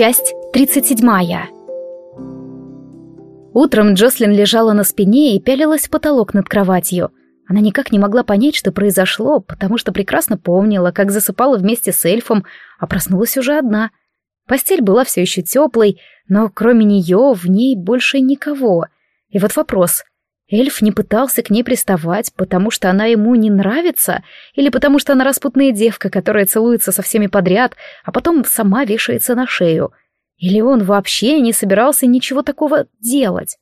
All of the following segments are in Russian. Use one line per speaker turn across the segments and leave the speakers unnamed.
Часть 37. Утром Джослин лежала на спине и пялилась в потолок над кроватью. Она никак не могла понять, что произошло, потому что прекрасно помнила, как засыпала вместе с эльфом, а проснулась уже одна. Постель была все еще теплой, но кроме нее в ней больше никого. И вот вопрос. Эльф не пытался к ней приставать, потому что она ему не нравится, или потому что она распутная девка, которая целуется со всеми подряд, а потом сама вешается на шею. Или он вообще не собирался ничего такого делать.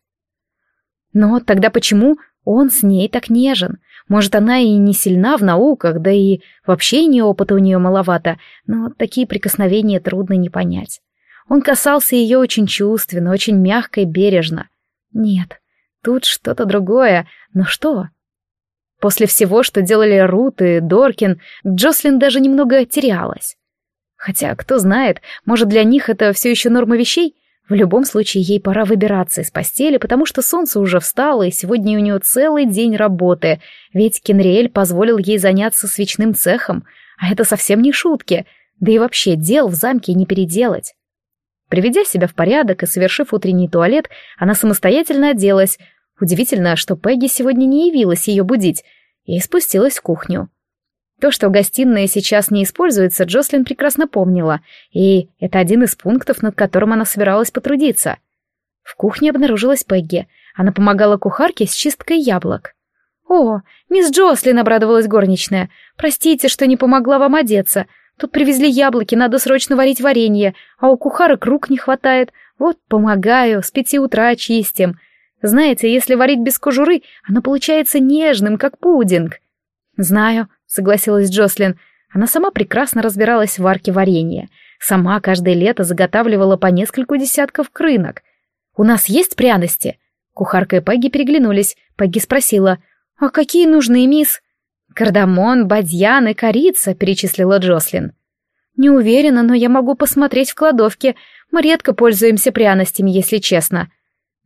Но тогда почему он с ней так нежен? Может, она и не сильна в науках, да и вообще не опыта у нее маловато, но такие прикосновения трудно не понять. Он касался ее очень чувственно, очень мягко и бережно. Нет, Тут что-то другое. Но что? После всего, что делали Рут и Доркин, Джослин даже немного терялась. Хотя, кто знает, может, для них это все еще норма вещей? В любом случае, ей пора выбираться из постели, потому что солнце уже встало, и сегодня у нее целый день работы, ведь Кенриэль позволил ей заняться свечным цехом, а это совсем не шутки, да и вообще дел в замке не переделать. Приведя себя в порядок и совершив утренний туалет, она самостоятельно оделась. Удивительно, что Пегги сегодня не явилась ее будить, и спустилась в кухню. То, что гостиная сейчас не используется, Джослин прекрасно помнила, и это один из пунктов, над которым она собиралась потрудиться. В кухне обнаружилась Пегги. Она помогала кухарке с чисткой яблок. «О, мисс Джослин!» — обрадовалась горничная. «Простите, что не помогла вам одеться. Тут привезли яблоки, надо срочно варить варенье, а у кухарок рук не хватает. Вот помогаю, с пяти утра чистим. Знаете, если варить без кожуры, оно получается нежным, как пудинг. Знаю, согласилась Джослин. Она сама прекрасно разбиралась в варке варенья. Сама каждое лето заготавливала по нескольку десятков крынок. «У нас есть пряности?» Кухарка и Пегги переглянулись. Пегги спросила, «А какие нужны, мисс?» «Кардамон, бадьян и корица», — перечислила Джослин. «Не уверена, но я могу посмотреть в кладовке. Мы редко пользуемся пряностями, если честно».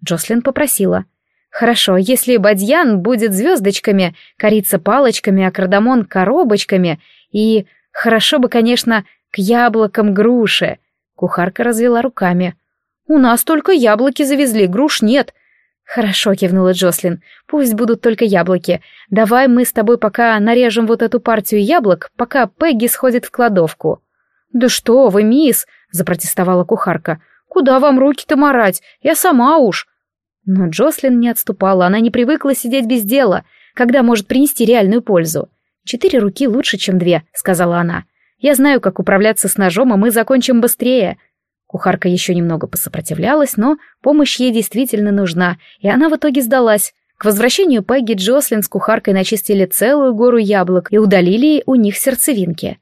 Джослин попросила. «Хорошо, если бадьян будет звездочками, корица палочками, а кардамон коробочками, и хорошо бы, конечно, к яблокам груши». Кухарка развела руками. «У нас только яблоки завезли, груш нет. «Хорошо», — кивнула Джослин. «Пусть будут только яблоки. Давай мы с тобой пока нарежем вот эту партию яблок, пока Пегги сходит в кладовку». «Да что вы, мисс!» — запротестовала кухарка. «Куда вам руки-то марать? Я сама уж». Но Джослин не отступала, она не привыкла сидеть без дела, когда может принести реальную пользу. «Четыре руки лучше, чем две», — сказала она. «Я знаю, как управляться с ножом, и мы закончим быстрее. Кухарка еще немного посопротивлялась, но помощь ей действительно нужна, и она в итоге сдалась. К возвращению Пегги Джослин с кухаркой начистили целую гору яблок и удалили у них сердцевинки.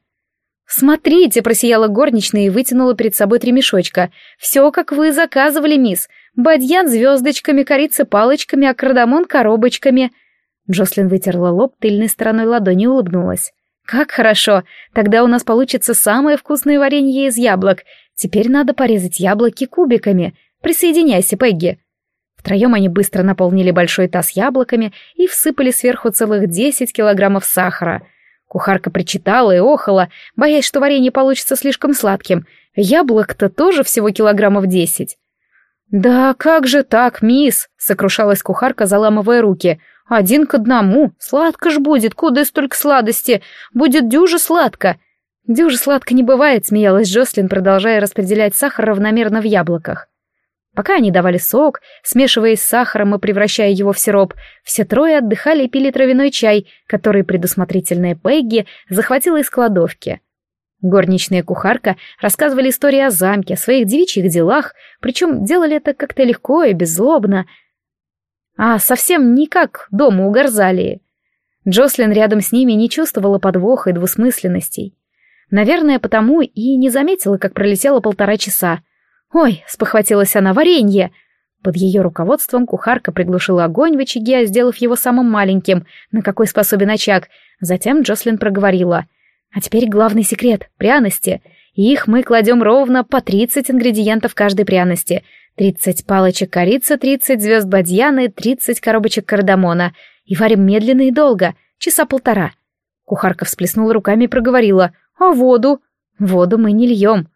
«Смотрите!» — просияла горничная и вытянула перед собой три мешочка. «Все, как вы заказывали, мисс. Бадьян звездочками, корица палочками, а кардамон коробочками». Джослин вытерла лоб тыльной стороной ладони и улыбнулась. «Как хорошо! Тогда у нас получится самое вкусное варенье из яблок. Теперь надо порезать яблоки кубиками. Присоединяйся, Пегги. Втроем они быстро наполнили большой таз яблоками и всыпали сверху целых десять килограммов сахара. Кухарка причитала и охала, боясь, что варенье получится слишком сладким. Яблок-то тоже всего килограммов десять. «Да как же так, мисс?» — сокрушалась кухарка, заламывая руки. «Один к одному. Сладко ж будет, куда столько сладости. Будет дюже сладко. Дюже сладко не бывает, смеялась Джослин, продолжая распределять сахар равномерно в яблоках. Пока они давали сок, смешиваясь с сахаром и превращая его в сироп, все трое отдыхали и пили травяной чай, который предусмотрительная Пегги захватила из кладовки. Горничная кухарка рассказывали истории о замке, о своих девичьих делах, причем делали это как-то легко и беззлобно, а совсем не как дома у Горзалии. Джослин рядом с ними не чувствовала подвоха и двусмысленностей. Наверное, потому и не заметила, как пролетело полтора часа. «Ой!» — спохватилась она, — «варенье!» Под ее руководством кухарка приглушила огонь в очаге, сделав его самым маленьким, на какой способен очаг. Затем Джослин проговорила. «А теперь главный секрет — пряности. Их мы кладем ровно по 30 ингредиентов каждой пряности. 30 палочек корицы, 30 звезд бадьяны, 30 коробочек кардамона. И варим медленно и долго, часа полтора». Кухарка всплеснула руками и проговорила. «А воду?» «Воду мы не льем».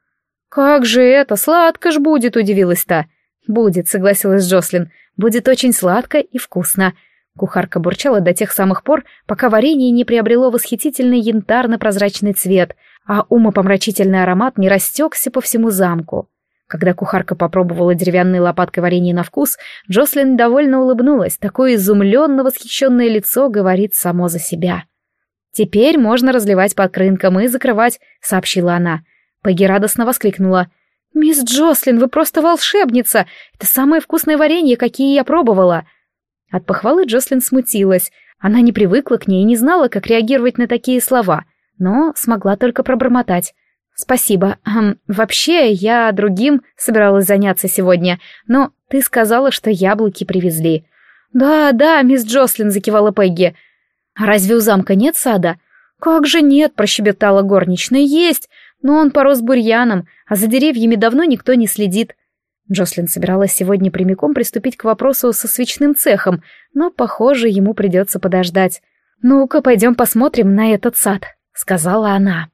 «Как же это, сладко ж будет», — удивилась та. «Будет», — согласилась Джослин. «Будет очень сладко и вкусно». Кухарка бурчала до тех самых пор, пока варенье не приобрело восхитительный янтарно-прозрачный цвет, а умопомрачительный аромат не растекся по всему замку. Когда кухарка попробовала деревянной лопаткой варенье на вкус, Джослин довольно улыбнулась. Такое изумленно восхищенное лицо говорит само за себя. «Теперь можно разливать по крынкам и закрывать», — сообщила она. Пегги радостно воскликнула. «Мисс Джослин, вы просто волшебница! Это самое вкусное варенье, какие я пробовала!» От похвалы Джослин смутилась. Она не привыкла к ней и не знала, как реагировать на такие слова, но смогла только пробормотать. «Спасибо. Эм, вообще, я другим собиралась заняться сегодня, но ты сказала, что яблоки привезли». «Да, да, мисс Джослин», — закивала Пегги. «А разве у замка нет сада?» «Как же нет», — прощебетала горничная. «Есть, но он порос бурьяном, а за деревьями давно никто не следит». Джослин собиралась сегодня прямиком приступить к вопросу со свечным цехом, но, похоже, ему придется подождать. «Ну-ка, пойдем посмотрим на этот сад», — сказала она.